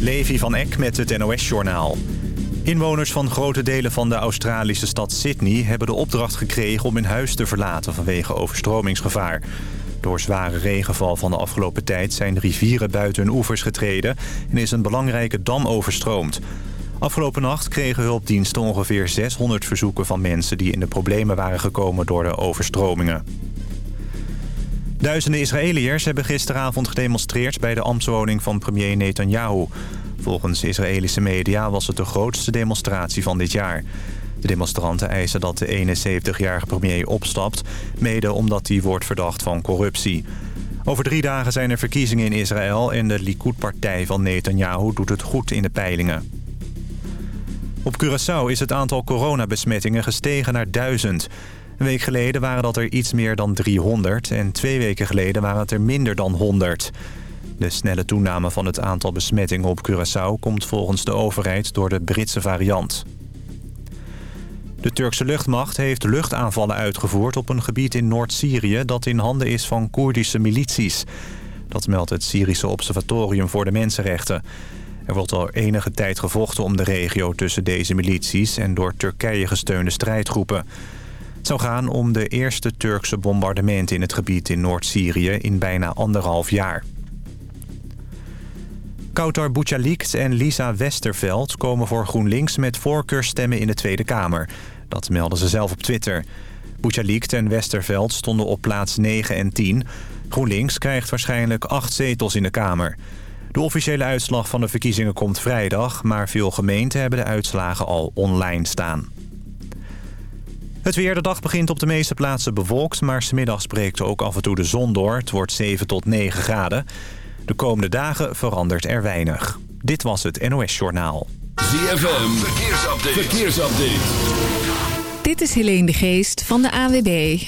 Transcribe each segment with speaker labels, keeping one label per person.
Speaker 1: Levi van Eck met het NOS-journaal. Inwoners van grote delen van de Australische stad Sydney... hebben de opdracht gekregen om hun huis te verlaten vanwege overstromingsgevaar. Door zware regenval van de afgelopen tijd zijn rivieren buiten hun oevers getreden... en is een belangrijke dam overstroomd. Afgelopen nacht kregen hulpdiensten ongeveer 600 verzoeken van mensen... die in de problemen waren gekomen door de overstromingen. Duizenden Israëliërs hebben gisteravond gedemonstreerd... bij de ambtswoning van premier Netanyahu. Volgens Israëlische media was het de grootste demonstratie van dit jaar. De demonstranten eisen dat de 71-jarige premier opstapt... mede omdat hij wordt verdacht van corruptie. Over drie dagen zijn er verkiezingen in Israël... en de Likud-partij van Netanyahu doet het goed in de peilingen. Op Curaçao is het aantal coronabesmettingen gestegen naar 1000. Een week geleden waren dat er iets meer dan 300... en twee weken geleden waren het er minder dan 100... De snelle toename van het aantal besmettingen op Curaçao... komt volgens de overheid door de Britse variant. De Turkse luchtmacht heeft luchtaanvallen uitgevoerd... op een gebied in Noord-Syrië dat in handen is van Koerdische milities. Dat meldt het Syrische Observatorium voor de Mensenrechten. Er wordt al enige tijd gevochten om de regio tussen deze milities... en door Turkije gesteunde strijdgroepen. Het zou gaan om de eerste Turkse bombardementen in het gebied in Noord-Syrië... in bijna anderhalf jaar. Kautar Bouchalikt en Lisa Westerveld komen voor GroenLinks met voorkeurstemmen in de Tweede Kamer. Dat melden ze zelf op Twitter. Bouchalikt en Westerveld stonden op plaats 9 en 10. GroenLinks krijgt waarschijnlijk acht zetels in de Kamer. De officiële uitslag van de verkiezingen komt vrijdag... maar veel gemeenten hebben de uitslagen al online staan. Het weer de dag begint op de meeste plaatsen bewolkt... maar smiddags breekt ook af en toe de zon door. Het wordt 7 tot 9 graden. De komende dagen verandert er weinig. Dit was het NOS Journaal.
Speaker 2: ZFM, verkeersupdate. verkeersupdate.
Speaker 3: Dit is Helene de Geest van de AWB.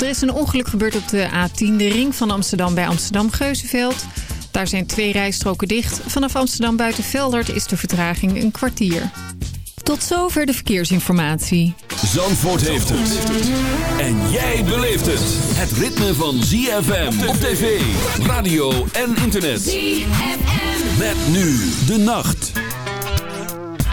Speaker 3: Er is een ongeluk gebeurd op de A10, de ring van Amsterdam bij Amsterdam-Geuzenveld. Daar zijn twee rijstroken dicht. Vanaf Amsterdam buiten Veldert is de vertraging een kwartier. Tot zover de verkeersinformatie.
Speaker 2: Zandvoort heeft het. En jij beleeft het. Het ritme van ZFM op tv, radio en internet. ZFM. Met nu de nacht.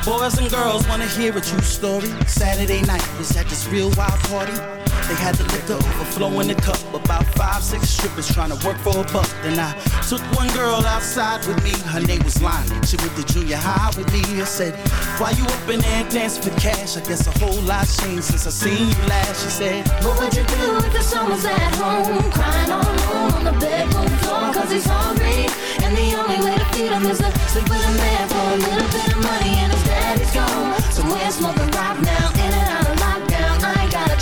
Speaker 4: Boys and girls wanna hear a true story. Saturday night was at this real wild party. They had the liquor overflow in the cup. About five, six strippers trying to work for a buck. Then I took one girl outside with me. Her name was Lonnie. She went to junior high with me. I said, Why you up in there dancing for cash? I guess a whole lot changed since I seen you last. She said,
Speaker 5: What would you do if the son was at home? Crying all alone on the bedroom floor cause he's hungry. And the only way to feed him is to sleep with a man for a little bit of money. And his daddy's gone. Somewhere smoking rock now. In and out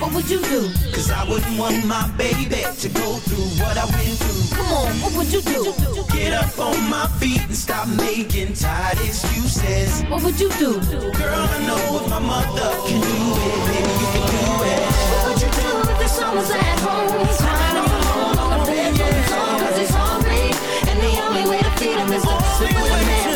Speaker 5: What would you do?
Speaker 4: Cause I wouldn't want my baby to go through what I went through.
Speaker 5: Come on, what would you do?
Speaker 4: Get up on my feet and stop making tired excuses.
Speaker 5: What would you do?
Speaker 4: Girl, I know if my mother can do it, baby, you can do it.
Speaker 5: What would you do if the son was at home? Crying all alone on the bedroom floor cause he's hungry. And the only way to feed him is to sleep with a man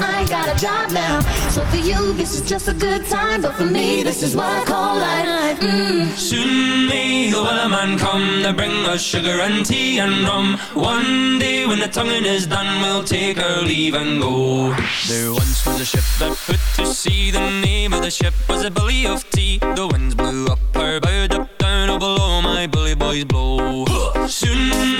Speaker 5: I ain't got a job now. So for you, this is just a good time. But for me, this is what I call life. Mm.
Speaker 6: Soon may the wellerman come to bring us sugar and tea and rum. One day when the tonguing is done, we'll take our leave and go. There once was a ship that put to sea. The name of the ship was a Billy of Tea. The winds blew up her bow, up down, oh below my bully boys blow. Soon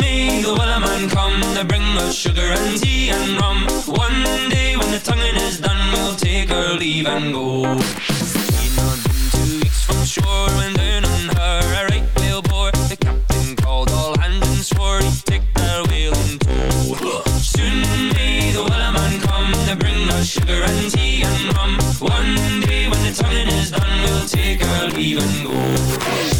Speaker 6: wellerman come to bring us sugar and tea and rum. One day when the tonguing is done, we'll take our leave and go. Not been two weeks from shore when down on her a right whale bore. The captain called all hands and swore he'd take that whale in tow. Soon may the wellerman come to bring us sugar and tea and rum. One day when the tonguing is done, we'll take our leave and go.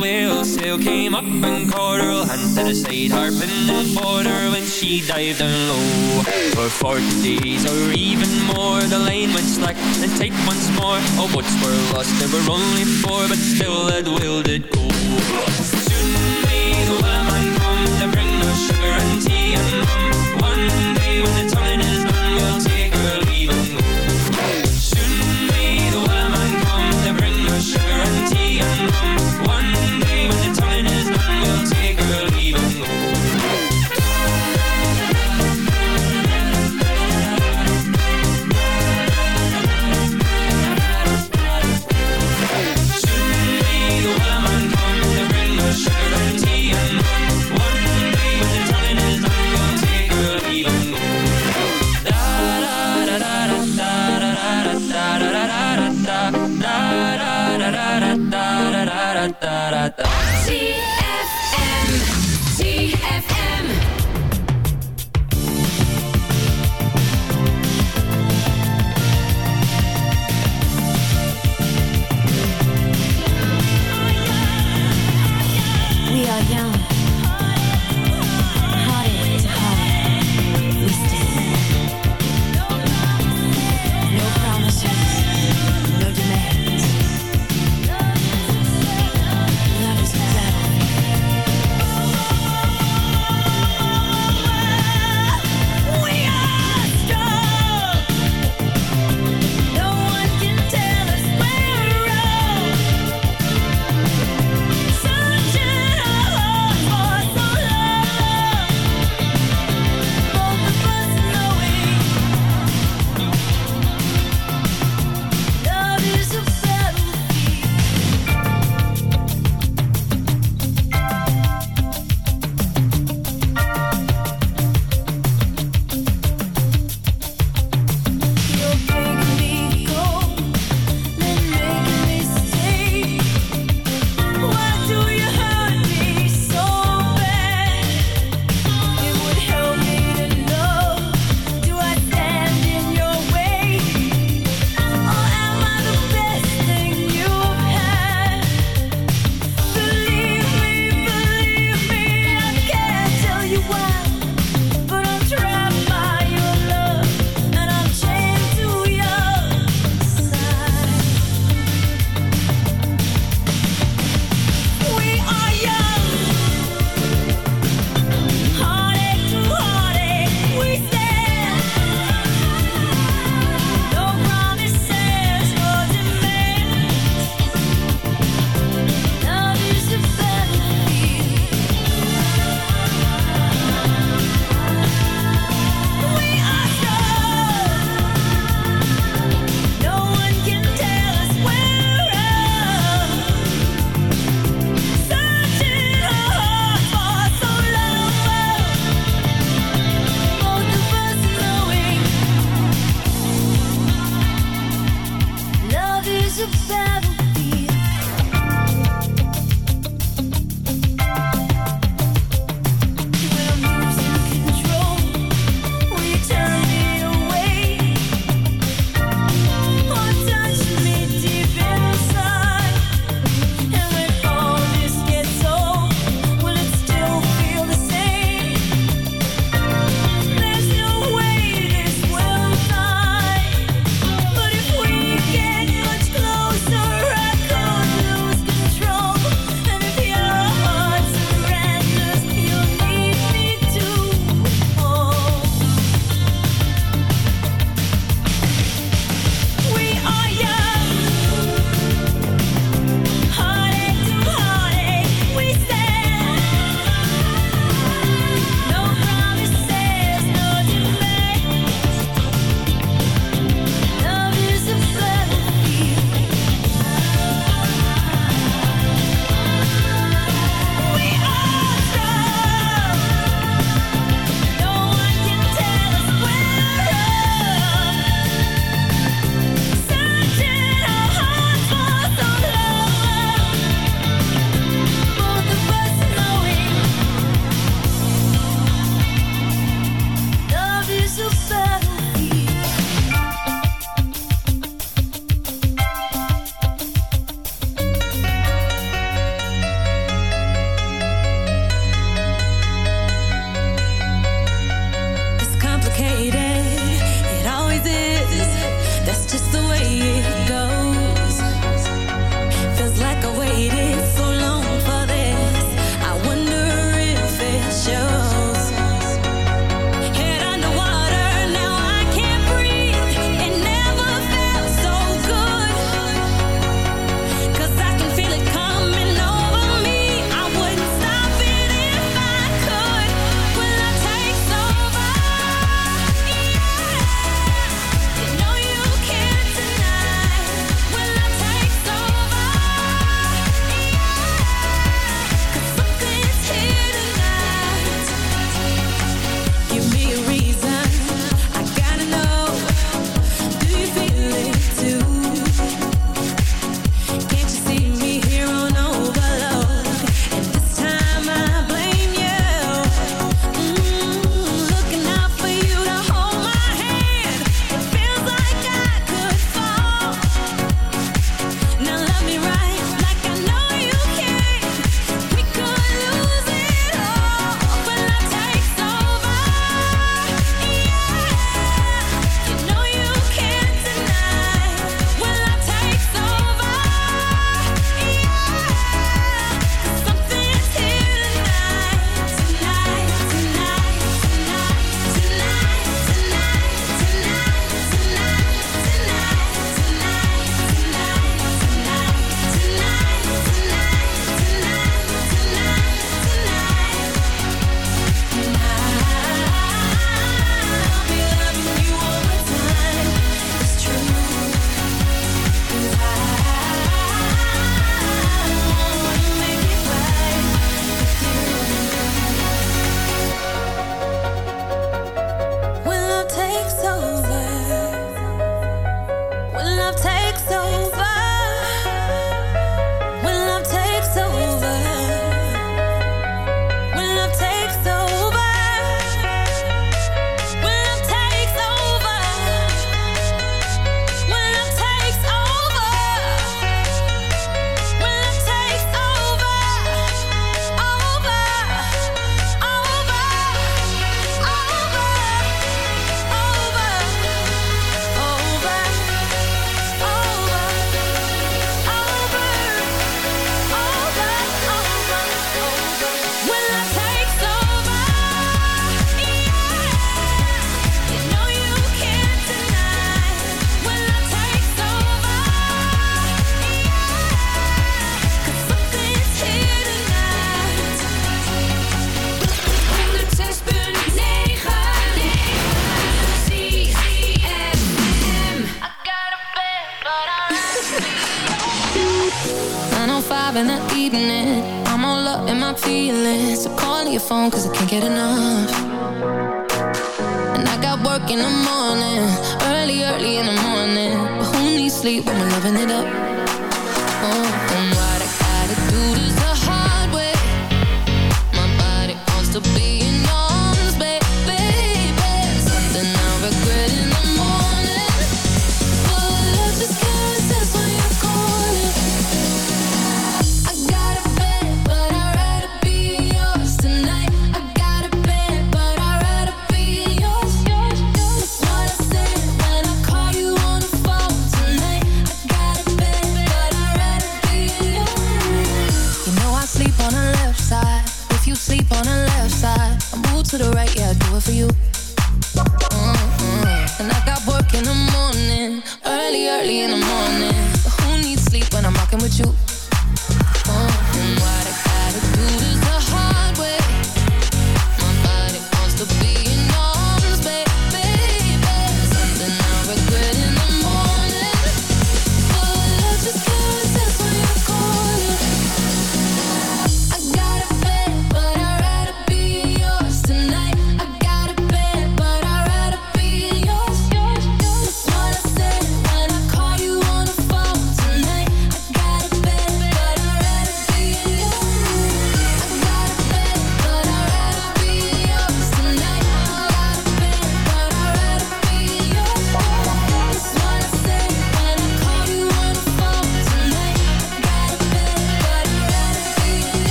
Speaker 6: Whale sail came up and caught her. Hand to the side, harping and fought her when she dived down low. For forty days or even more, the line went slack and tight once more. Oh, All boats were lost, there were only four, but still that whale did go.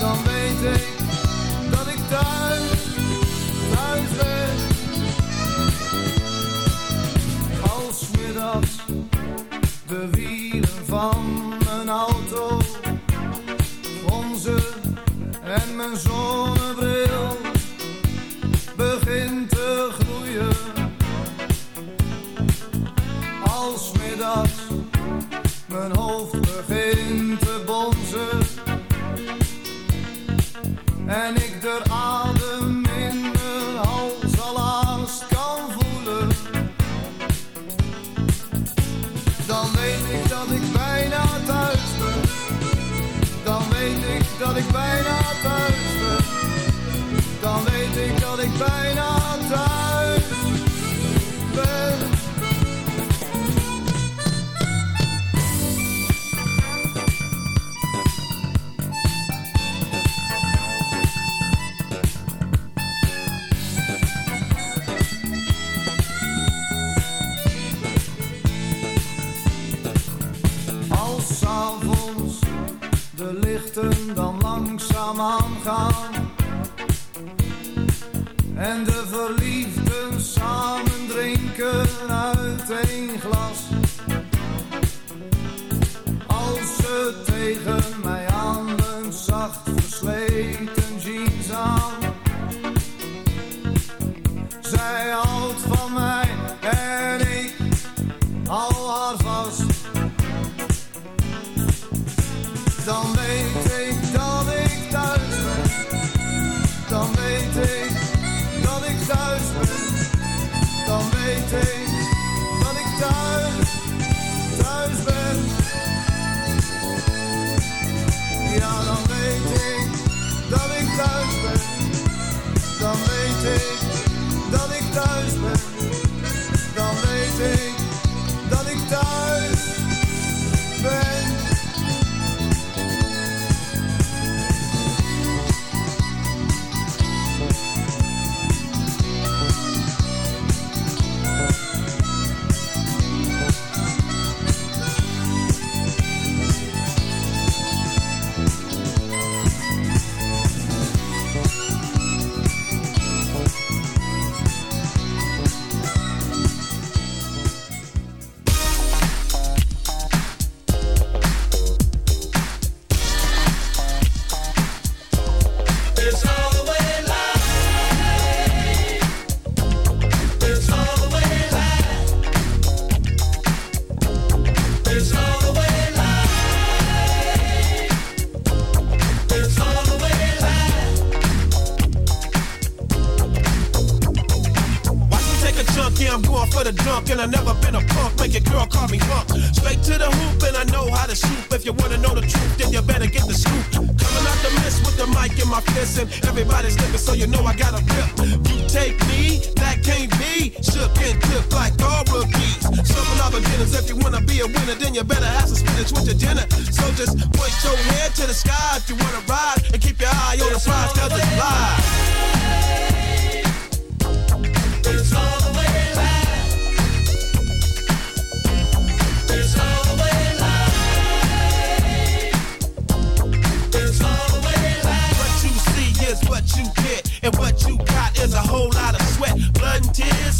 Speaker 7: dan weet ik. thuis ben, dan weet ik dat ik thuis ben.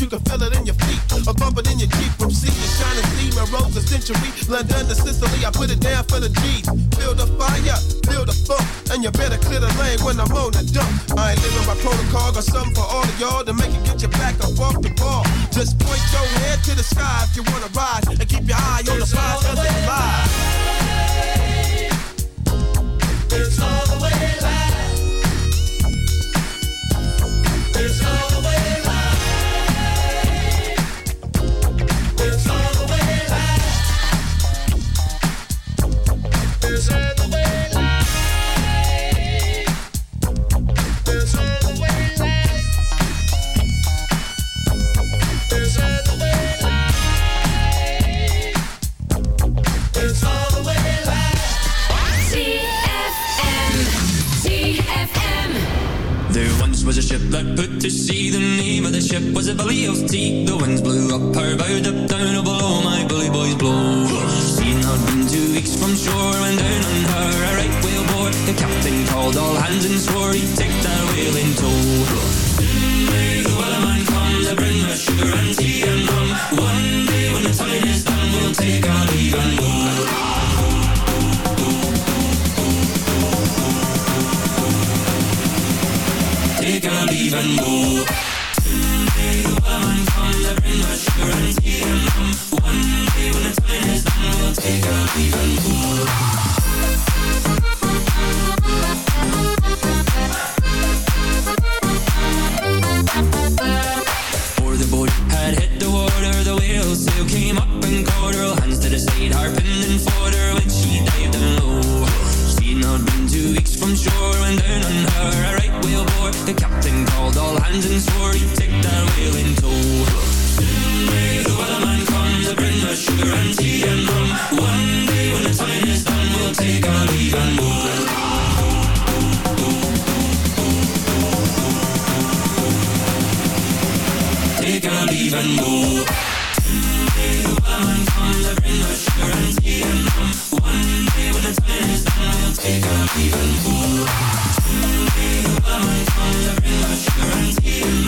Speaker 6: you can feel it in your feet. A bump it in your Jeep from sea to shining steam and roads a century, London to Sicily. I put it down for the G's. Build a fire, build a funk, and you better clear the lane when I'm on the dump. I ain't living by protocol, got something for all of y'all to make it get your back up
Speaker 8: make out even more One day the I bring her sugar and One day when the time is done, I'll take out even more One day the sugar and